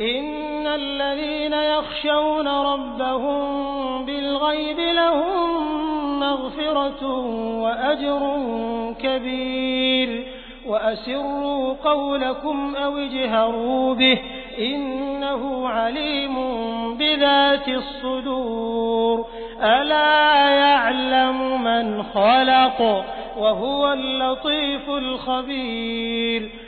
إن الذين يخشون ربهم بالغيب لهم مغفرة وأجر كبير. وأسروا قولكم أو اجهروا به إنه عليم بذات الصدور. ألا يعلم من خلق وهو اللطيف الخبير.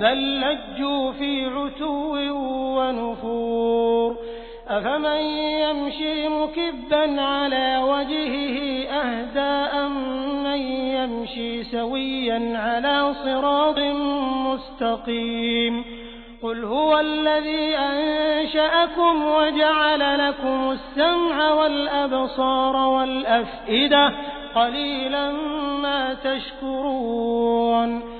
بل لجوا في عتو ونفور. أفمن يمشي مكبا على وجهه أهدى أم من يمشي سويا على صراط مستقيم. قل هو الذي أنشأكم وجعل لكم السمع والأبصار والأفئدة قليلا ما تشكرون.